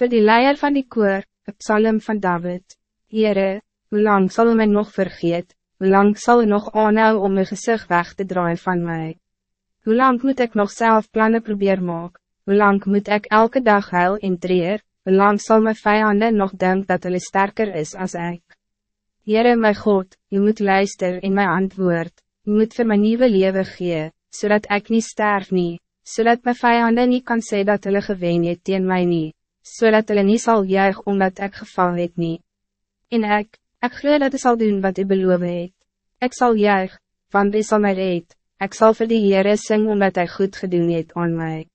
Voor die leier van die koor, een psalm van David. Heere, hoe lang zal u mij nog vergeet, hoe lang zal u nog aanhou om mijn gezicht weg te draaien van mij? Hoe lang moet ik nog zelf plannen proberen maken? Hoe lang moet ik elke dag huil in treer? Hoe lang zal mijn vijanden nog denken dat hulle sterker is als ik? Heere my God, u moet luisteren in mijn antwoord, u moet voor mijn nieuwe leven gee, zodat ik niet sterf nie, zodat mijn vijanden niet kan zeggen dat hulle geween het teen my nie, zodat hulle niet zal juig omdat ik geval het nie. En ik, ik glo dat u zal doen wat u beloof het. Ik zal juig, want u zal mij reed, ik zal voor die Heere sing omdat hij goed gedoen het aan mij.